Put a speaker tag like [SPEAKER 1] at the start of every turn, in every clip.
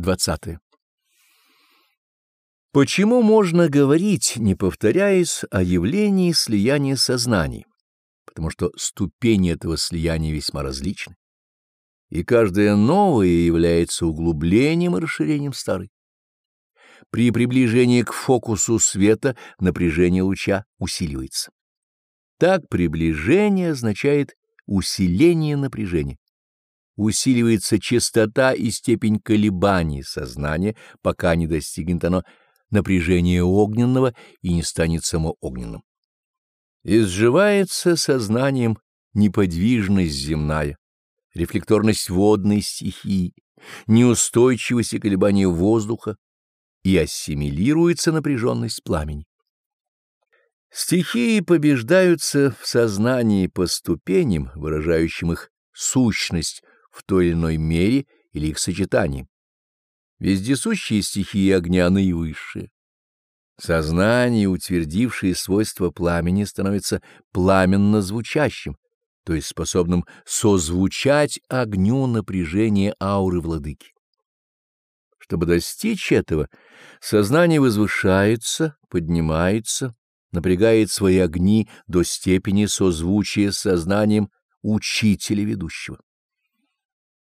[SPEAKER 1] 20. Почему можно говорить, не повторяясь, о явлении слияния сознаний? Потому что ступени этого слияния весьма различны, и каждое новое является углублением и расширением старой. При приближении к фокусу света напряжение луча усиливается. Так приближение означает усиление напряжения усиливается частота и степень колебаний сознания, пока не достигнет оно напряжения огненного и не станет само огненным. Изживается сознанием неподвижность земная, рефлекторность водной стихии, неустойчивость и колебания воздуха, и ассимилируется напряженность пламени. Стихии побеждаются в сознании по ступеням, выражающим их сущность в той или иной мере или их сочетании. Вездесущие стихии огня наивысшие. Сознание, утвердившее свойства пламени, становится пламенно звучащим, то есть способным созвучать огню напряжение ауры владыки. Чтобы достичь этого, сознание возвышается, поднимается, напрягает свои огни до степени созвучия с сознанием учителя ведущего.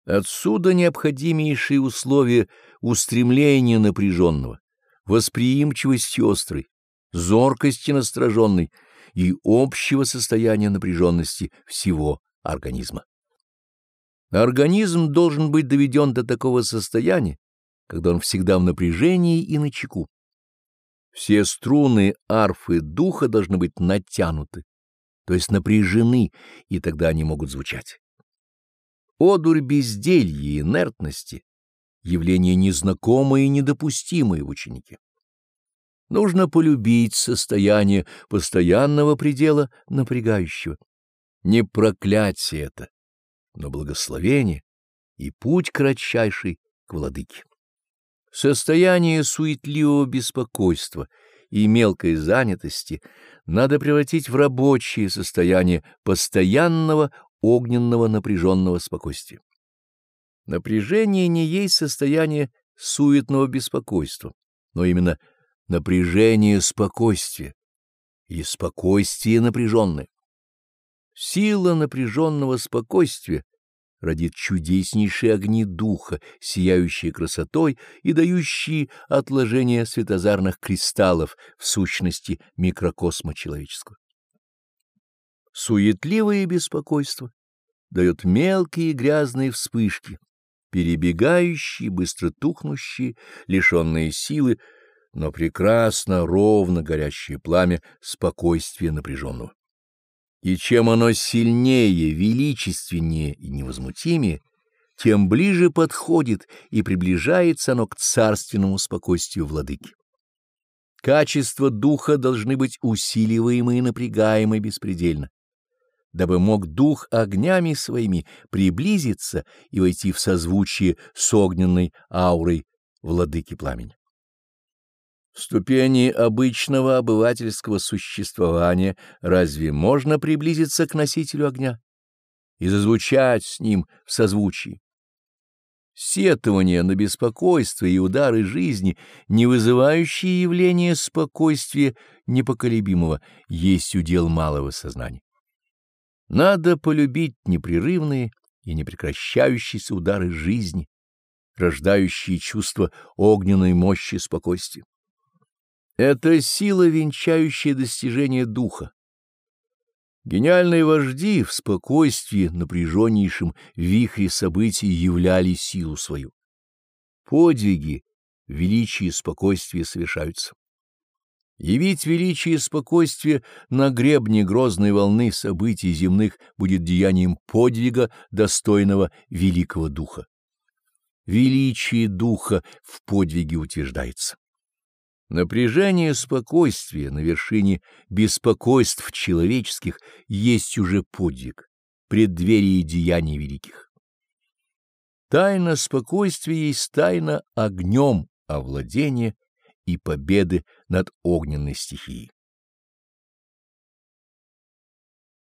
[SPEAKER 1] Отсюда необходимейшие условия устремления напряженного, восприимчивости острой, зоркости настороженной и общего состояния напряженности всего организма. Организм должен быть доведен до такого состояния, когда он всегда в напряжении и на чеку. Все струны арфы духа должны быть натянуты, то есть напряжены, и тогда они могут звучать. Одурь безделья и инертности — явление незнакомое и недопустимое в ученике. Нужно полюбить состояние постоянного предела напрягающего. Не проклятие это, но благословение и путь кратчайший к владыке. Состояние суетливого беспокойства и мелкой занятости надо превратить в рабочее состояние постоянного огненного напряженного спокойствия. Напряжение не есть состояние суетного беспокойства, но именно напряжение спокойствия и спокойствие напряженное. Сила напряженного спокойствия родит чудеснейшие огни духа, сияющие красотой и дающие отложение светозарных кристаллов в сущности микрокосма человеческого. Суетливое беспокойство дает мелкие грязные вспышки, перебегающие, быстро тухнущие, лишенные силы, но прекрасно, ровно горящее пламя спокойствия напряженного. И чем оно сильнее, величественнее и невозмутимее, тем ближе подходит и приближается оно к царственному спокойствию владыки. Качества духа должны быть усиливаемы и напрягаемы беспредельно дабы мог дух огнями своими приблизиться и войти в созвучие с огненной аурой владыки пламени. Ступени обычного обывательского существования разве можно приблизиться к носителю огня и зазвучать с ним в созвучии? Сетование на беспокойство и удары жизни, не вызывающие явление спокойствия непоколебимого, есть удел малого сознания. Надо полюбить непрерывные и непрекращающиеся удары жизни, рождающие чувство огненной мощи спокойствия. Это сила, венчающая достижение духа. Гениальные вожди в спокойствии, напряженнейшем вихре событий являли силу свою. Подвиги, величие и спокойствие совершаются. Явить величие и спокойствие на гребне грозной волны событий земных будет деянием подвига, достойного великого духа. Величие духа в подвиге утверждается. Напряжение спокойствия на вершине беспокойств человеческих есть уже подвиг, преддверие деяний великих. Тайна спокойствия есть тайна огнем овладения и победы над огненной стихией.